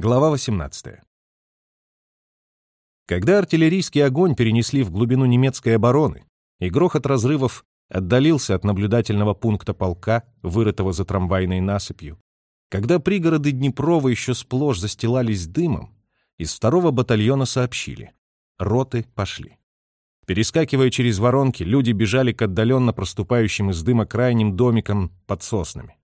Глава 18. Когда артиллерийский огонь перенесли в глубину немецкой обороны, и грохот разрывов отдалился от наблюдательного пункта полка, вырытого за трамвайной насыпью, когда пригороды Днепрова еще сплошь застилались дымом, из второго батальона сообщили — роты пошли. Перескакивая через воронки, люди бежали к отдаленно проступающим из дыма крайним домикам под соснами.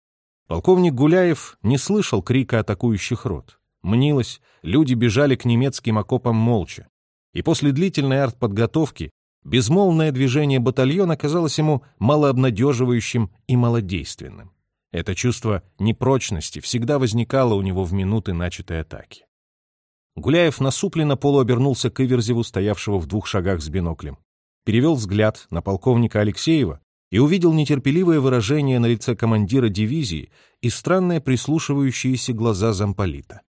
Полковник Гуляев не слышал крика атакующих рот. Мнилось, люди бежали к немецким окопам молча. И после длительной артподготовки безмолвное движение батальона казалось ему малообнадеживающим и малодейственным. Это чувство непрочности всегда возникало у него в минуты начатой атаки. Гуляев насупленно полуобернулся к Иверзеву, стоявшего в двух шагах с биноклем. Перевел взгляд на полковника Алексеева и увидел нетерпеливое выражение на лице командира дивизии и странные прислушивающиеся глаза замполита.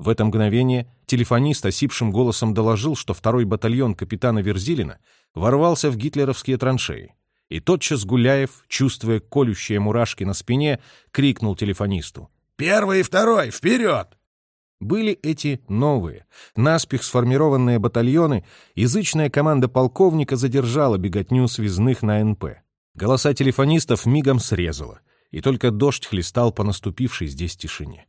В это мгновение телефонист осипшим голосом доложил, что второй батальон капитана Верзилина ворвался в гитлеровские траншеи. И тотчас Гуляев, чувствуя колющие мурашки на спине, крикнул телефонисту. «Первый и второй, вперед!» Были эти новые, наспех сформированные батальоны, язычная команда полковника задержала беготню связных на НП. Голоса телефонистов мигом срезала, и только дождь хлестал по наступившей здесь тишине.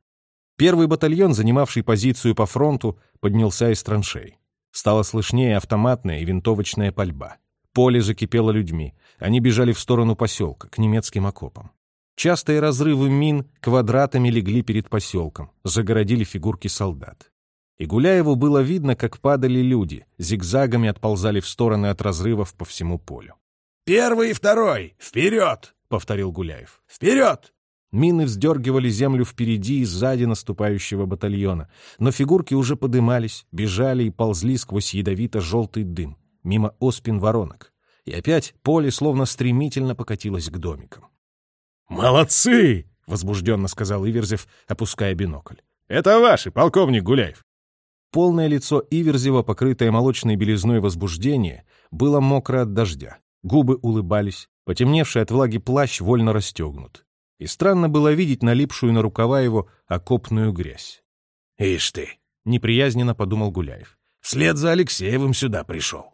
Первый батальон, занимавший позицию по фронту, поднялся из траншей. Стало слышнее автоматная и винтовочная пальба. Поле закипело людьми. Они бежали в сторону поселка, к немецким окопам. Частые разрывы мин квадратами легли перед поселком, загородили фигурки солдат. И Гуляеву было видно, как падали люди, зигзагами отползали в стороны от разрывов по всему полю. «Первый и второй! Вперед!» — повторил Гуляев. «Вперед!» Мины вздергивали землю впереди и сзади наступающего батальона, но фигурки уже подымались, бежали и ползли сквозь ядовито-желтый дым, мимо оспин воронок. И опять поле словно стремительно покатилось к домикам. «Молодцы!» — возбужденно сказал Иверзев, опуская бинокль. «Это ваши, полковник Гуляев!» Полное лицо Иверзева, покрытое молочной белизной возбуждения, было мокро от дождя. Губы улыбались, потемневший от влаги плащ вольно расстегнут и странно было видеть налипшую на рукава его окопную грязь. «Ишь ты!» — неприязненно подумал Гуляев. «Вслед за Алексеевым сюда пришел».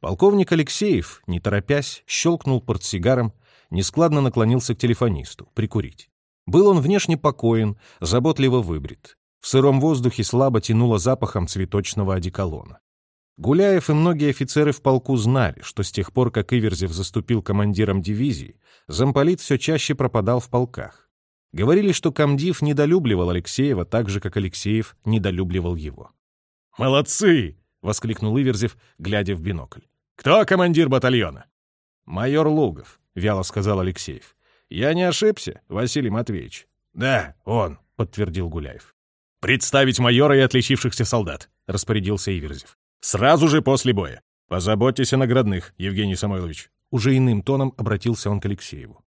Полковник Алексеев, не торопясь, щелкнул портсигаром, нескладно наклонился к телефонисту, прикурить. Был он внешне покоен, заботливо выбрит. В сыром воздухе слабо тянуло запахом цветочного одеколона. Гуляев и многие офицеры в полку знали, что с тех пор, как Иверзев заступил командиром дивизии, замполит все чаще пропадал в полках. Говорили, что комдив недолюбливал Алексеева так же, как Алексеев недолюбливал его. «Молодцы!» — воскликнул Иверзев, глядя в бинокль. «Кто командир батальона?» «Майор Лугов», — вяло сказал Алексеев. «Я не ошибся, Василий Матвеевич?» «Да, он», — подтвердил Гуляев. «Представить майора и отличившихся солдат», — распорядился Иверзев. Сразу же после боя. Позаботьтесь о наградных, Евгений Самойлович. Уже иным тоном обратился он к Алексееву.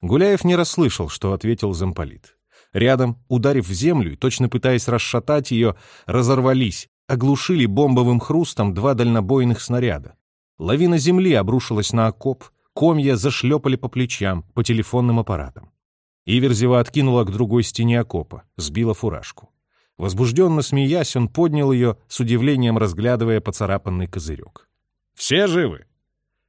Гуляев не расслышал, что ответил замполит. Рядом, ударив в землю и точно пытаясь расшатать ее, разорвались, оглушили бомбовым хрустом два дальнобойных снаряда. Лавина земли обрушилась на окоп, комья зашлепали по плечам, по телефонным аппаратам. Иверзева откинула к другой стене окопа, сбила фуражку. Возбужденно смеясь, он поднял ее, с удивлением разглядывая поцарапанный козырек. «Все живы?»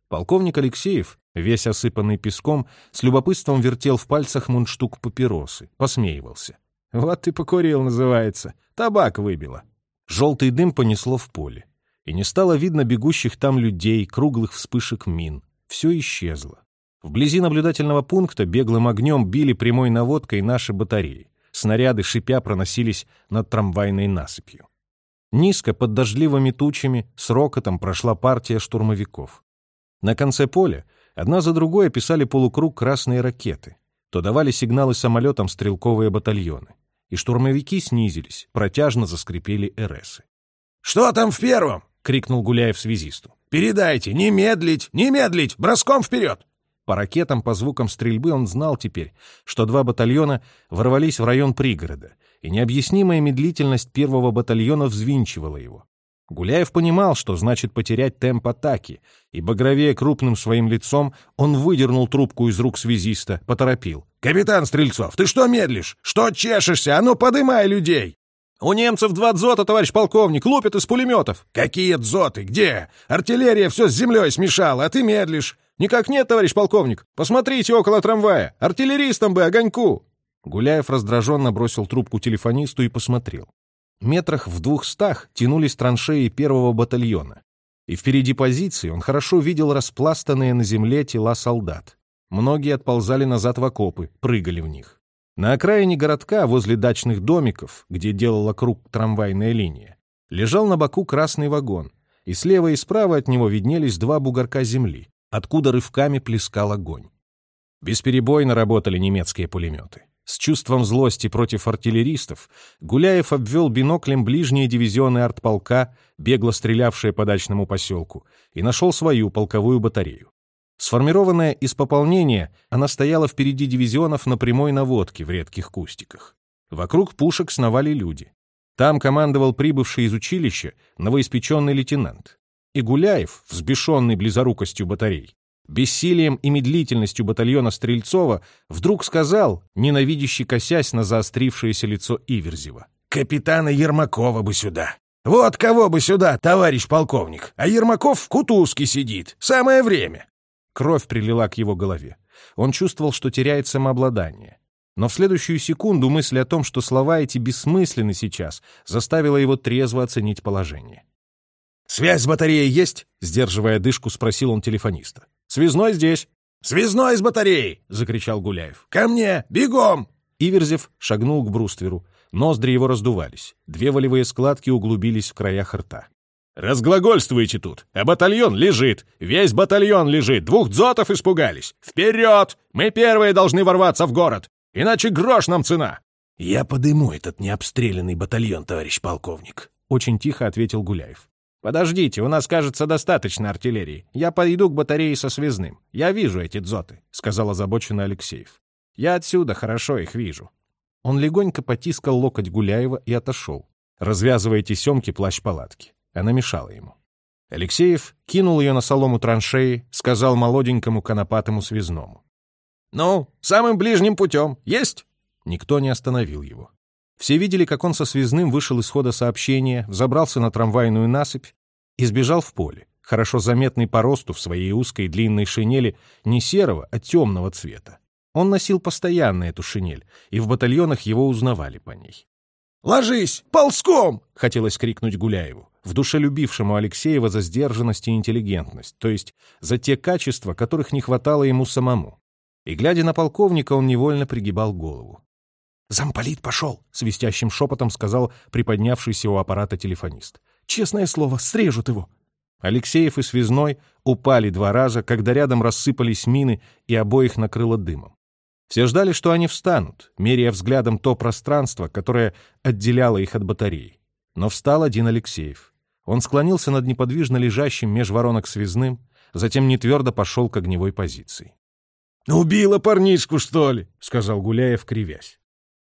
Полковник Алексеев, весь осыпанный песком, с любопытством вертел в пальцах мундштук папиросы, посмеивался. «Вот ты покурил, называется. Табак выбило». Желтый дым понесло в поле. И не стало видно бегущих там людей, круглых вспышек мин. Все исчезло. Вблизи наблюдательного пункта беглым огнем били прямой наводкой наши батареи снаряды шипя проносились над трамвайной насыпью. Низко, под дождливыми тучами, с рокотом прошла партия штурмовиков. На конце поля одна за другой описали полукруг красные ракеты, то давали сигналы самолетам стрелковые батальоны, и штурмовики снизились, протяжно заскрипели РСы. «Что там в первом?» — крикнул Гуляев связисту. «Передайте! Не медлить! Не медлить! Броском вперед!» По ракетам, по звукам стрельбы он знал теперь, что два батальона ворвались в район пригорода, и необъяснимая медлительность первого батальона взвинчивала его. Гуляев понимал, что значит потерять темп атаки, и, багровее крупным своим лицом, он выдернул трубку из рук связиста, поторопил. «Капитан Стрельцов, ты что медлишь? Что чешешься? А ну, подымай людей!» «У немцев два дзота, товарищ полковник, лупят из пулеметов!» «Какие дзоты? Где? Артиллерия все с землей смешала, а ты медлишь!» «Никак нет, товарищ полковник! Посмотрите около трамвая! Артиллеристам бы огоньку!» Гуляев раздраженно бросил трубку телефонисту и посмотрел. Метрах в двухстах тянулись траншеи первого батальона. И впереди позиции он хорошо видел распластанные на земле тела солдат. Многие отползали назад в окопы, прыгали в них. На окраине городка, возле дачных домиков, где делала круг трамвайная линия, лежал на боку красный вагон, и слева и справа от него виднелись два бугорка земли, откуда рывками плескал огонь. Бесперебойно работали немецкие пулеметы. С чувством злости против артиллеристов Гуляев обвел биноклем ближние дивизионы артполка, бегло стрелявшие по дачному поселку, и нашел свою полковую батарею. Сформированная из пополнения, она стояла впереди дивизионов на прямой наводке в редких кустиках. Вокруг пушек сновали люди. Там командовал прибывший из училища новоиспеченный лейтенант. И Гуляев, взбешенный близорукостью батарей, бессилием и медлительностью батальона Стрельцова, вдруг сказал, ненавидящий косясь на заострившееся лицо Иверзева. «Капитана Ермакова бы сюда! Вот кого бы сюда, товарищ полковник! А Ермаков в кутузке сидит! Самое время!» Кровь прилила к его голове. Он чувствовал, что теряет самообладание. Но в следующую секунду мысль о том, что слова эти бессмысленны сейчас, заставила его трезво оценить положение. «Связь с батареей есть?» — сдерживая дышку, спросил он телефониста. «Связной здесь». «Связной с батареей!» — закричал Гуляев. «Ко мне! Бегом!» Иверзев шагнул к брустверу. Ноздри его раздувались. Две волевые складки углубились в краях рта. «Разглагольствуете тут, а батальон лежит. Весь батальон лежит. Двух дзотов испугались. Вперед! Мы первые должны ворваться в город. Иначе грош нам цена!» «Я подыму этот необстрелянный батальон, товарищ полковник», — очень тихо ответил Гуляев. «Подождите, у нас, кажется, достаточно артиллерии. Я пойду к батарее со связным. Я вижу эти дзоты», — сказал озабоченный Алексеев. «Я отсюда хорошо их вижу». Он легонько потискал локоть Гуляева и отошел, развязывая тесемки плащ-палатки. Она мешала ему. Алексеев кинул ее на солому траншеи, сказал молоденькому конопатому связному. «Ну, самым ближним путем. Есть?» Никто не остановил его. Все видели, как он со связным вышел из хода сообщения, взобрался на трамвайную насыпь и сбежал в поле, хорошо заметный по росту в своей узкой длинной шинели не серого, а темного цвета. Он носил постоянно эту шинель, и в батальонах его узнавали по ней. «Ложись! Ползком!» — хотелось крикнуть Гуляеву в душе любившему Алексеева за сдержанность и интеллигентность, то есть за те качества, которых не хватало ему самому. И, глядя на полковника, он невольно пригибал голову. «Замполит пошел!» — свистящим шепотом сказал приподнявшийся у аппарата телефонист. «Честное слово, срежут его!» Алексеев и Связной упали два раза, когда рядом рассыпались мины и обоих накрыло дымом. Все ждали, что они встанут, меряя взглядом то пространство, которое отделяло их от батареи. Но встал один Алексеев. Он склонился над неподвижно лежащим меж воронок связным, затем нетвердо пошел к огневой позиции. «Убила парнишку, что ли?» — сказал Гуляев, кривясь.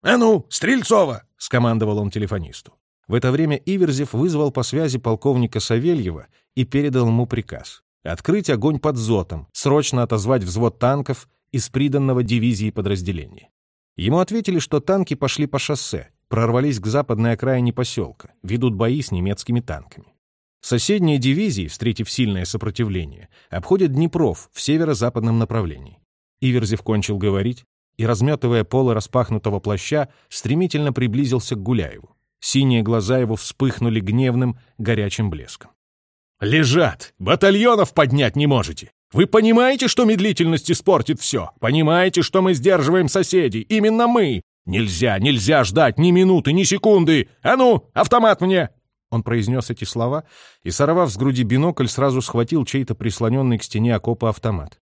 «А ну, Стрельцова!» — скомандовал он телефонисту. В это время Иверзев вызвал по связи полковника Савельева и передал ему приказ открыть огонь под зотом, срочно отозвать взвод танков из приданного дивизии подразделения. Ему ответили, что танки пошли по шоссе, прорвались к западной окраине поселка, ведут бои с немецкими танками. Соседние дивизии, встретив сильное сопротивление, обходят Днепров в северо-западном направлении. Иверзев кончил говорить и, разметывая полы распахнутого плаща, стремительно приблизился к Гуляеву. Синие глаза его вспыхнули гневным, горячим блеском. «Лежат! Батальонов поднять не можете! Вы понимаете, что медлительность испортит все? Понимаете, что мы сдерживаем соседей? Именно мы! Нельзя, нельзя ждать ни минуты, ни секунды! А ну, автомат мне!» Он произнес эти слова и, сорвав с груди бинокль, сразу схватил чей-то прислоненный к стене окопа автомат.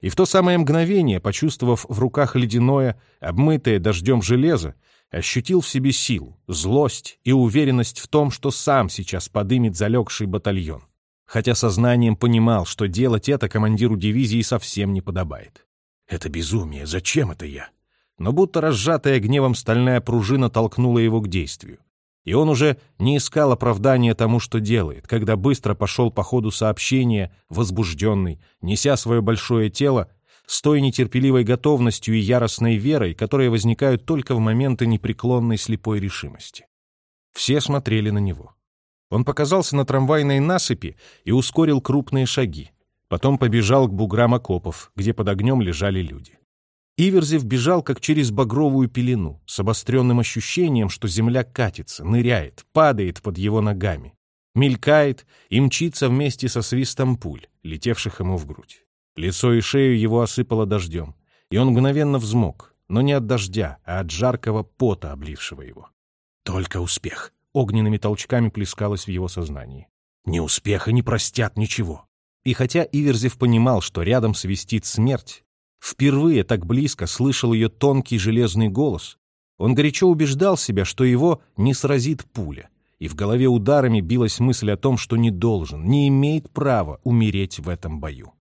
И в то самое мгновение, почувствовав в руках ледяное, обмытое дождем железо, ощутил в себе силу, злость и уверенность в том, что сам сейчас подымет залегший батальон. Хотя сознанием понимал, что делать это командиру дивизии совсем не подобает. «Это безумие! Зачем это я?» но будто разжатая гневом стальная пружина толкнула его к действию. И он уже не искал оправдания тому, что делает, когда быстро пошел по ходу сообщения, возбужденный, неся свое большое тело, с той нетерпеливой готовностью и яростной верой, которые возникают только в моменты непреклонной слепой решимости. Все смотрели на него. Он показался на трамвайной насыпи и ускорил крупные шаги. Потом побежал к буграм окопов, где под огнем лежали люди. Иверзев бежал, как через багровую пелену, с обостренным ощущением, что земля катится, ныряет, падает под его ногами, мелькает и мчится вместе со свистом пуль, летевших ему в грудь. Лицо и шею его осыпало дождем, и он мгновенно взмок, но не от дождя, а от жаркого пота, облившего его. Только успех огненными толчками плескалось в его сознании. Ни успеха не простят ничего. И хотя Иверзев понимал, что рядом свистит смерть, впервые так близко слышал ее тонкий железный голос, он горячо убеждал себя, что его не сразит пуля, и в голове ударами билась мысль о том, что не должен, не имеет права умереть в этом бою.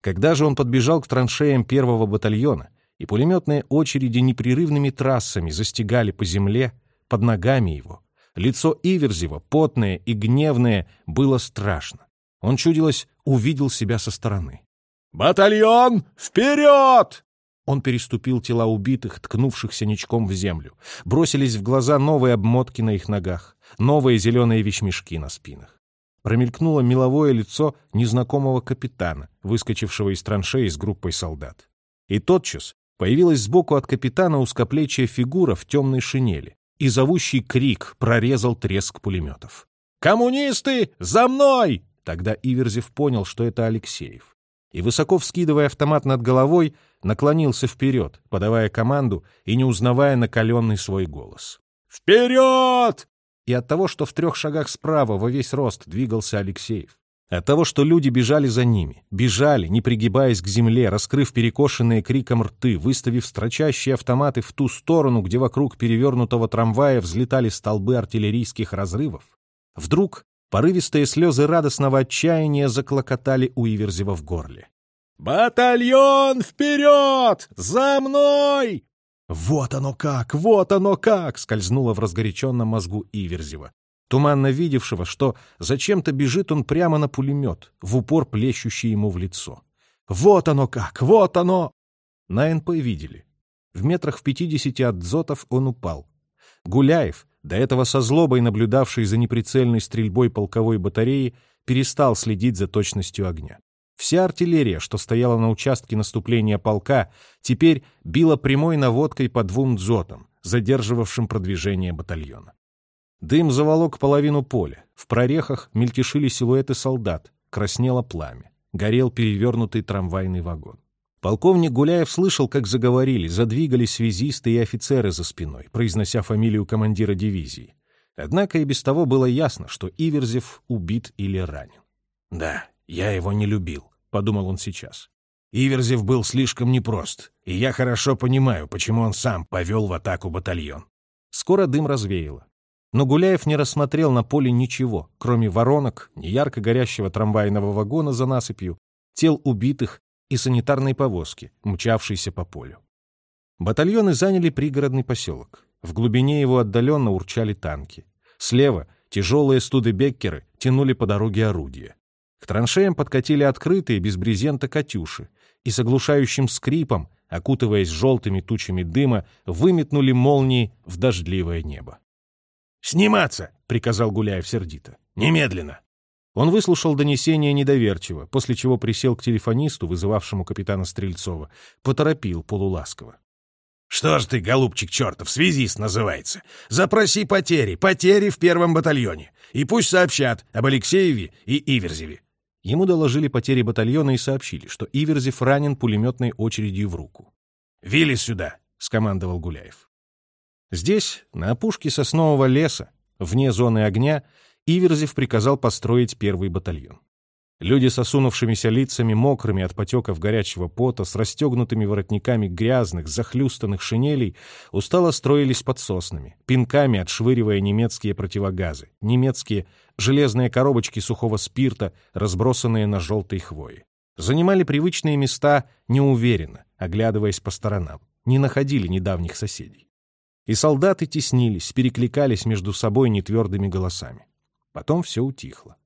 Когда же он подбежал к траншеям первого батальона, и пулеметные очереди непрерывными трассами застигали по земле, под ногами его, лицо Иверзева, потное и гневное, было страшно. Он, чудилось, увидел себя со стороны. «Батальон, вперед!» Он переступил тела убитых, ткнувшихся ничком в землю. Бросились в глаза новые обмотки на их ногах, новые зеленые вещмешки на спинах. Промелькнуло меловое лицо незнакомого капитана, выскочившего из траншеи с группой солдат. И тотчас появилась сбоку от капитана узкоплечья фигура в темной шинели, и зовущий крик прорезал треск пулеметов. «Коммунисты, за мной!» Тогда Иверзев понял, что это Алексеев. И, высоко вскидывая автомат над головой, наклонился вперед, подавая команду и не узнавая накаленный свой голос. «Вперед!» И от того, что в трех шагах справа во весь рост двигался Алексеев, от того, что люди бежали за ними, бежали, не пригибаясь к земле, раскрыв перекошенные криком рты, выставив строчащие автоматы в ту сторону, где вокруг перевернутого трамвая взлетали столбы артиллерийских разрывов, вдруг порывистые слезы радостного отчаяния заклокотали у Иверзева в горле. «Батальон вперед! За мной!» «Вот оно как! Вот оно как!» — скользнуло в разгоряченном мозгу Иверзева туманно видевшего, что зачем-то бежит он прямо на пулемет, в упор плещущий ему в лицо. «Вот оно как! Вот оно!» На НП видели. В метрах в пятидесяти от дзотов он упал. Гуляев, до этого со злобой наблюдавший за неприцельной стрельбой полковой батареи, перестал следить за точностью огня. Вся артиллерия, что стояла на участке наступления полка, теперь била прямой наводкой по двум дзотам, задерживавшим продвижение батальона. Дым заволок половину поля. В прорехах мельтешили силуэты солдат. Краснело пламя. Горел перевернутый трамвайный вагон. Полковник Гуляев слышал, как заговорили, задвигались связисты и офицеры за спиной, произнося фамилию командира дивизии. Однако и без того было ясно, что Иверзев убит или ранен. «Да, я его не любил», — подумал он сейчас. Иверзев был слишком непрост, и я хорошо понимаю, почему он сам повел в атаку батальон. Скоро дым развеяло. Но Гуляев не рассмотрел на поле ничего, кроме воронок, неярко горящего трамвайного вагона за насыпью, тел убитых и санитарной повозки, мчавшейся по полю. Батальоны заняли пригородный поселок. В глубине его отдаленно урчали танки. Слева тяжелые студебеккеры тянули по дороге орудия. К траншеям подкатили открытые без брезента «Катюши» и с оглушающим скрипом, окутываясь желтыми тучами дыма, выметнули молнии в дождливое небо. «Сниматься!» — приказал Гуляев сердито. «Немедленно!» Он выслушал донесение недоверчиво, после чего присел к телефонисту, вызывавшему капитана Стрельцова, поторопил полуласково. «Что ж ты, голубчик чертов, связист называется? Запроси потери, потери в первом батальоне, и пусть сообщат об Алексееве и Иверзеве». Ему доложили потери батальона и сообщили, что Иверзев ранен пулеметной очередью в руку. «Вилли сюда!» — скомандовал Гуляев. Здесь, на опушке соснового леса, вне зоны огня, Иверзев приказал построить первый батальон. Люди с осунувшимися лицами, мокрыми от потеков горячего пота, с расстегнутыми воротниками грязных, захлюстанных шинелей, устало строились под соснами, пинками отшвыривая немецкие противогазы, немецкие железные коробочки сухого спирта, разбросанные на желтой хвое. Занимали привычные места неуверенно, оглядываясь по сторонам, не находили недавних соседей. И солдаты теснились, перекликались между собой нетвердыми голосами. Потом все утихло.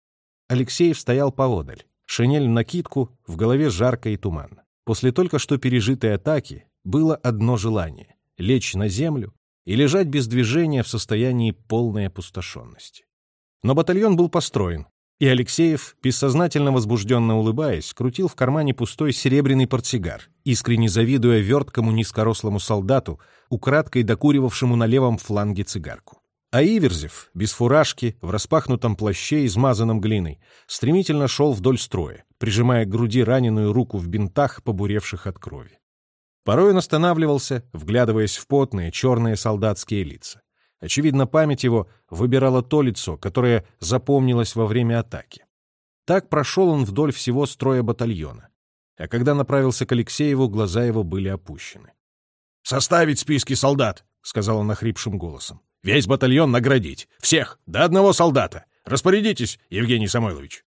Алексеев стоял поодаль. Шинель накидку, в голове жарко и туманно. После только что пережитой атаки было одно желание — лечь на землю и лежать без движения в состоянии полной опустошенности. Но батальон был построен, и Алексеев, бессознательно возбужденно улыбаясь, крутил в кармане пустой серебряный портсигар, искренне завидуя верткому низкорослому солдату, украдкой докуривавшему на левом фланге цигарку. А Иверзев, без фуражки, в распахнутом плаще, измазанном глиной, стремительно шел вдоль строя, прижимая к груди раненую руку в бинтах, побуревших от крови. Порой он останавливался, вглядываясь в потные черные солдатские лица. Очевидно, память его выбирала то лицо, которое запомнилось во время атаки. Так прошел он вдоль всего строя батальона. А когда направился к Алексееву, глаза его были опущены. «Составить списки солдат!» — сказал он нахрипшим голосом. «Весь батальон наградить! Всех! До одного солдата! Распорядитесь, Евгений Самойлович!»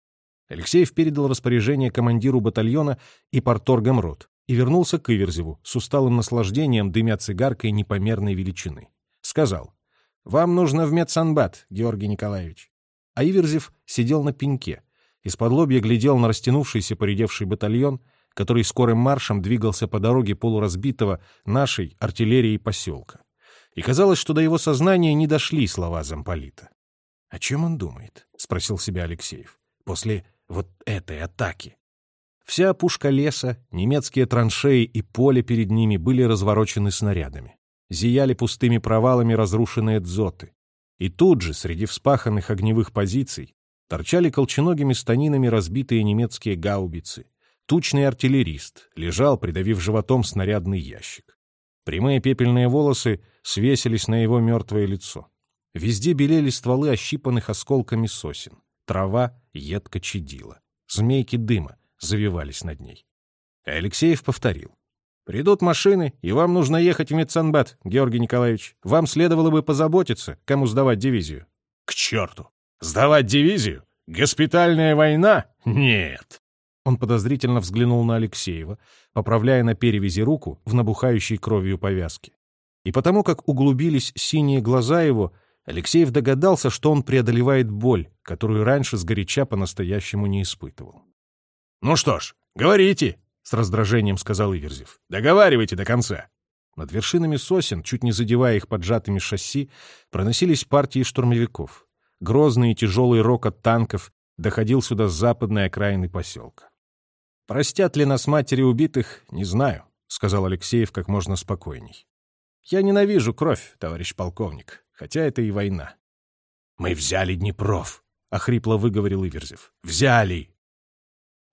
Алексеев передал распоряжение командиру батальона и порторгам рот и вернулся к Иверзеву с усталым наслаждением, дымя цигаркой непомерной величины. Сказал, «Вам нужно в медсанбат, Георгий Николаевич». А Иверзев сидел на пеньке, из-под лобья глядел на растянувшийся поредевший батальон, который скорым маршем двигался по дороге полуразбитого нашей артиллерии поселка. И казалось, что до его сознания не дошли слова замполита. «О чем он думает?» — спросил себя Алексеев. «После вот этой атаки». Вся опушка леса, немецкие траншеи и поле перед ними были разворочены снарядами зияли пустыми провалами разрушенные дзоты. И тут же, среди вспаханных огневых позиций, торчали колченогими станинами разбитые немецкие гаубицы. Тучный артиллерист лежал, придавив животом снарядный ящик. Прямые пепельные волосы свесились на его мертвое лицо. Везде белели стволы ощипанных осколками сосен. Трава едко чадила. Змейки дыма завивались над ней. Алексеев повторил. Придут машины, и вам нужно ехать в медсанбат, Георгий Николаевич. Вам следовало бы позаботиться, кому сдавать дивизию. К черту! Сдавать дивизию? Госпитальная война? Нет. Он подозрительно взглянул на Алексеева, поправляя на перевязи руку в набухающей кровью повязке. И потому как углубились синие глаза его, Алексеев догадался, что он преодолевает боль, которую раньше сгоряча по-настоящему не испытывал. «Ну что ж, говорите!» с раздражением сказал Иверзев. «Договаривайте до конца». Над вершинами сосен, чуть не задевая их поджатыми шасси, проносились партии штурмовиков. Грозный и тяжелый рокот танков доходил сюда с западной окраины поселка. «Простят ли нас матери убитых, не знаю», — сказал Алексеев как можно спокойней. «Я ненавижу кровь, товарищ полковник, хотя это и война». «Мы взяли Днепров», — охрипло выговорил Иверзев. «Взяли!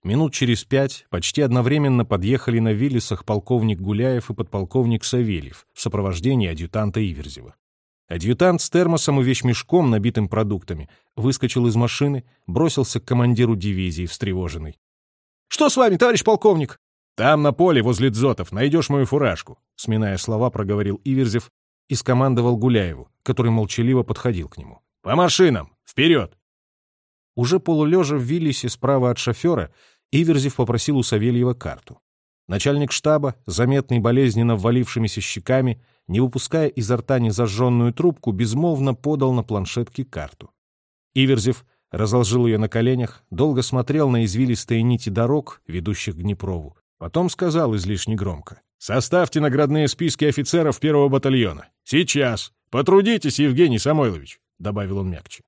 Минут через пять почти одновременно подъехали на Виллисах полковник Гуляев и подполковник Савельев в сопровождении адъютанта Иверзева. Адъютант с термосом и вещмешком, набитым продуктами, выскочил из машины, бросился к командиру дивизии, встревоженный. «Что с вами, товарищ полковник?» «Там, на поле, возле дзотов, найдешь мою фуражку», сминая слова, проговорил Иверзев и скомандовал Гуляеву, который молчаливо подходил к нему. «По машинам! Вперед!» Уже полулежа в Виллисе справа от шофера, Иверзев попросил у Савельева карту. Начальник штаба, заметный болезненно ввалившимися щеками, не выпуская изо рта незажженную трубку, безмолвно подал на планшетке карту. Иверзев разложил ее на коленях, долго смотрел на извилистые нити дорог, ведущих к Днепрову. Потом сказал излишне громко. «Составьте наградные списки офицеров первого батальона. Сейчас. Потрудитесь, Евгений Самойлович», — добавил он мягче.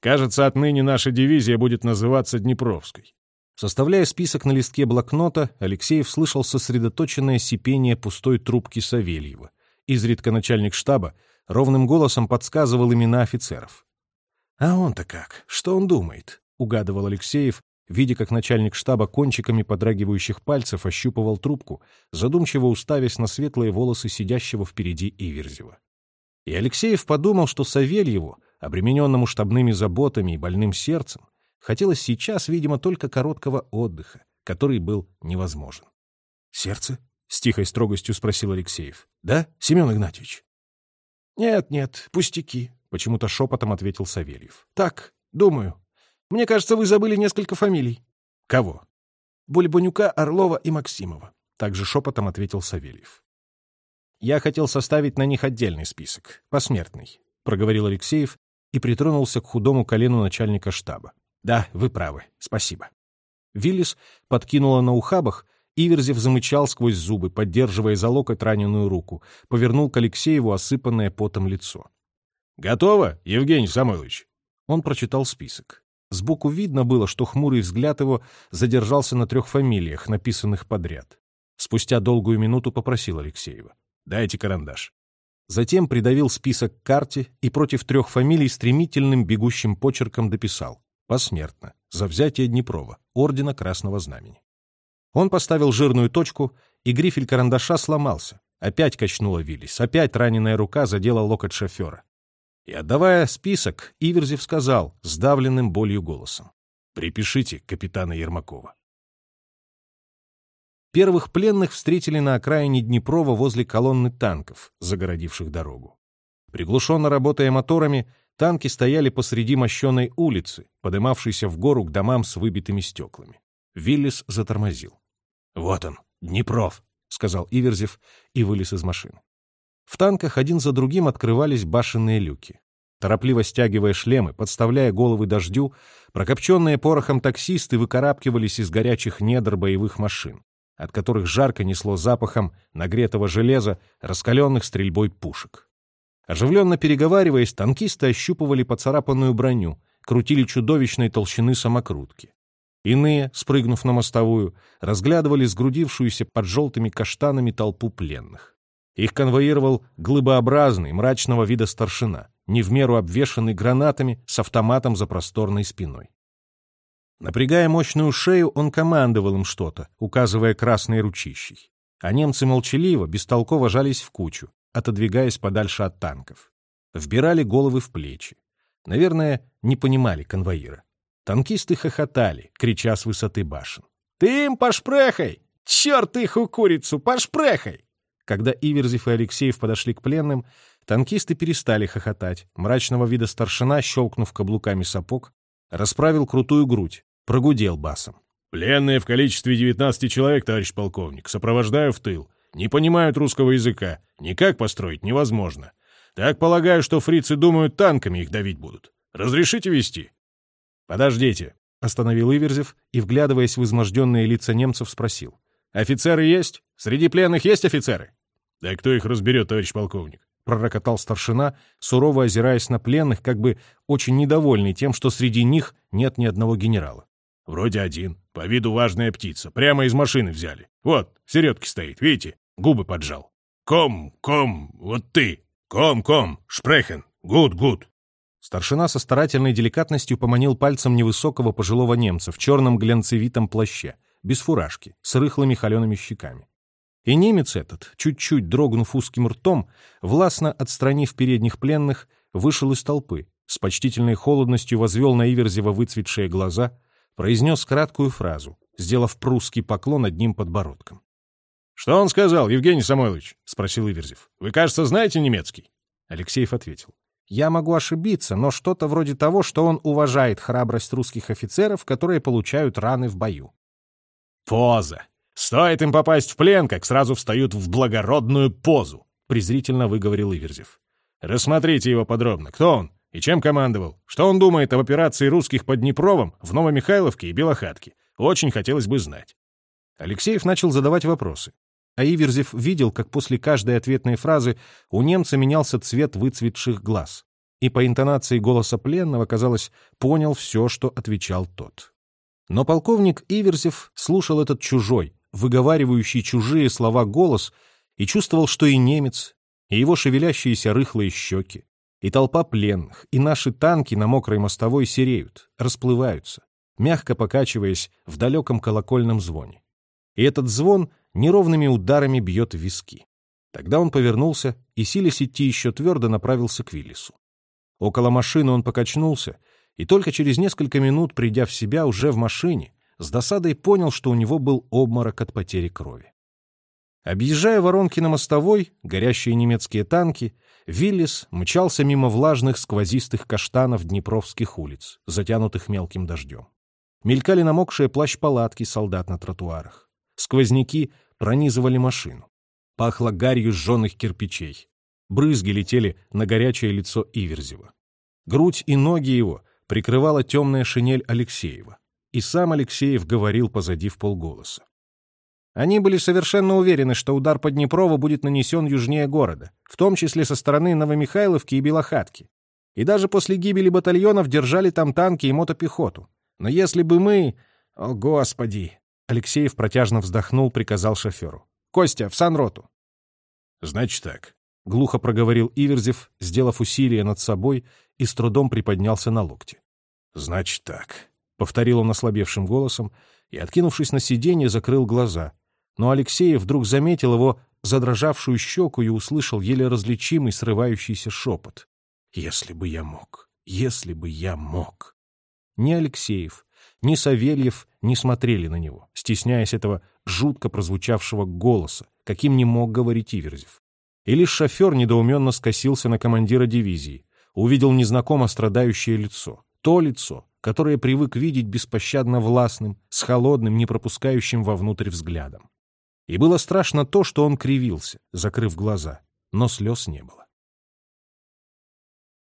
«Кажется, отныне наша дивизия будет называться Днепровской. Составляя список на листке блокнота, Алексеев слышал сосредоточенное сипение пустой трубки Савельева. Изредка начальник штаба ровным голосом подсказывал имена офицеров. «А он-то как? Что он думает?» — угадывал Алексеев, видя, как начальник штаба кончиками подрагивающих пальцев ощупывал трубку, задумчиво уставясь на светлые волосы сидящего впереди Иверзева. И Алексеев подумал, что Савельеву, обремененному штабными заботами и больным сердцем, Хотелось сейчас, видимо, только короткого отдыха, который был невозможен. «Сердце?» — с тихой строгостью спросил Алексеев. «Да, Семен Игнатьевич?» «Нет, нет, пустяки», — почему-то шепотом ответил Савельев. «Так, думаю. Мне кажется, вы забыли несколько фамилий». «Кого?» «Бульбанюка, Орлова и Максимова», — также шепотом ответил Савельев. «Я хотел составить на них отдельный список, посмертный», — проговорил Алексеев и притронулся к худому колену начальника штаба. Да, вы правы. Спасибо. Виллис подкинула на ухабах, Иверзев замычал сквозь зубы, поддерживая за локоть раненую руку, повернул к Алексееву осыпанное потом лицо. «Готово, Евгений Самойлович?» Он прочитал список. Сбоку видно было, что хмурый взгляд его задержался на трех фамилиях, написанных подряд. Спустя долгую минуту попросил Алексеева. «Дайте карандаш». Затем придавил список к карте и против трех фамилий стремительным бегущим почерком дописал. Посмертно. За взятие Днепрова. Ордена Красного Знамени. Он поставил жирную точку, и грифель карандаша сломался. Опять качнула Виллис, опять раненая рука задела локоть шофера. И, отдавая список, Иверзев сказал сдавленным болью голосом. «Припишите капитана Ермакова». Первых пленных встретили на окраине Днепрова возле колонны танков, загородивших дорогу. Приглушенно работая моторами, танки стояли посреди мощеной улицы, подымавшейся в гору к домам с выбитыми стеклами. Виллис затормозил. «Вот он, Днепров», — сказал Иверзев и вылез из машины. В танках один за другим открывались башенные люки. Торопливо стягивая шлемы, подставляя головы дождю, прокопченные порохом таксисты выкарабкивались из горячих недр боевых машин от которых жарко несло запахом нагретого железа, раскаленных стрельбой пушек. Оживленно переговариваясь, танкисты ощупывали поцарапанную броню, крутили чудовищной толщины самокрутки. Иные, спрыгнув на мостовую, разглядывали сгрудившуюся под желтыми каштанами толпу пленных. Их конвоировал глыбообразный, мрачного вида старшина, не в меру обвешанный гранатами с автоматом за просторной спиной. Напрягая мощную шею, он командовал им что-то, указывая красной ручищей. А немцы молчаливо, бестолково жались в кучу, отодвигаясь подальше от танков. Вбирали головы в плечи. Наверное, не понимали конвоира. Танкисты хохотали, крича с высоты башен. «Ты им пошпрехай! Черт их у курицу, пошпрехай!» Когда Иверзев и Алексеев подошли к пленным, танкисты перестали хохотать. Мрачного вида старшина, щелкнув каблуками сапог, расправил крутую грудь, Прогудел басом. «Пленные в количестве 19 человек, товарищ полковник, сопровождаю в тыл. Не понимают русского языка. Никак построить невозможно. Так полагаю, что фрицы думают, танками их давить будут. Разрешите вести?» «Подождите», — остановил Иверзев и, вглядываясь в изможденные лица немцев, спросил. «Офицеры есть? Среди пленных есть офицеры?» «Да кто их разберет, товарищ полковник?» — пророкотал старшина, сурово озираясь на пленных, как бы очень недовольный тем, что среди них нет ни одного генерала. Вроде один. По виду важная птица. Прямо из машины взяли. Вот, в середке стоит, видите? Губы поджал. Ком, ком, вот ты. Ком, ком, шпрехен. Гуд, гуд. Старшина со старательной деликатностью поманил пальцем невысокого пожилого немца в черном глянцевитом плаще, без фуражки, с рыхлыми холеными щеками. И немец этот, чуть-чуть дрогнув узким ртом, властно отстранив передних пленных, вышел из толпы, с почтительной холодностью возвел на Иверзева выцветшие глаза — произнес краткую фразу, сделав прусский поклон одним подбородком. «Что он сказал, Евгений Самойлович?» — спросил Иверзев. «Вы, кажется, знаете немецкий?» Алексеев ответил. «Я могу ошибиться, но что-то вроде того, что он уважает храбрость русских офицеров, которые получают раны в бою». «Поза! Стоит им попасть в плен, как сразу встают в благородную позу!» — презрительно выговорил Иверзев. «Рассмотрите его подробно. Кто он? И чем командовал? Что он думает об операции русских под Днепровом в Новомихайловке и Белохатке? Очень хотелось бы знать. Алексеев начал задавать вопросы. А Иверзев видел, как после каждой ответной фразы у немца менялся цвет выцветших глаз. И по интонации голоса пленного, казалось, понял все, что отвечал тот. Но полковник Иверзев слушал этот чужой, выговаривающий чужие слова голос, и чувствовал, что и немец, и его шевелящиеся рыхлые щеки, и толпа пленных, и наши танки на мокрой мостовой сереют, расплываются, мягко покачиваясь в далеком колокольном звоне. И этот звон неровными ударами бьет виски. Тогда он повернулся и, силясь идти еще твердо, направился к Виллису. Около машины он покачнулся, и только через несколько минут, придя в себя уже в машине, с досадой понял, что у него был обморок от потери крови. Объезжая воронки на мостовой, горящие немецкие танки, Виллис мчался мимо влажных сквозистых каштанов днепровских улиц, затянутых мелким дождем. Мелькали намокшие плащ-палатки солдат на тротуарах. Сквозняки пронизывали машину. Пахло гарью сжженных кирпичей. Брызги летели на горячее лицо Иверзева. Грудь и ноги его прикрывала темная шинель Алексеева. И сам Алексеев говорил позади в полголоса. Они были совершенно уверены, что удар по Днепрову будет нанесен южнее города, в том числе со стороны Новомихайловки и Белохатки. И даже после гибели батальонов держали там танки и мотопехоту. Но если бы мы... О, Господи! Алексеев протяжно вздохнул, приказал шоферу. «Костя, в санроту!» «Значит так», — глухо проговорил Иверзев, сделав усилие над собой и с трудом приподнялся на локте. «Значит так», — повторил он ослабевшим голосом и, откинувшись на сиденье, закрыл глаза. Но Алексеев вдруг заметил его задрожавшую щеку и услышал еле различимый срывающийся шепот. «Если бы я мог! Если бы я мог!» Ни Алексеев, ни Савельев не смотрели на него, стесняясь этого жутко прозвучавшего голоса, каким не мог говорить Иверзев. И лишь шофер недоуменно скосился на командира дивизии, увидел незнакомо страдающее лицо, то лицо, которое привык видеть беспощадно властным, с холодным, не пропускающим вовнутрь взглядом. И было страшно то, что он кривился, закрыв глаза, но слез не было.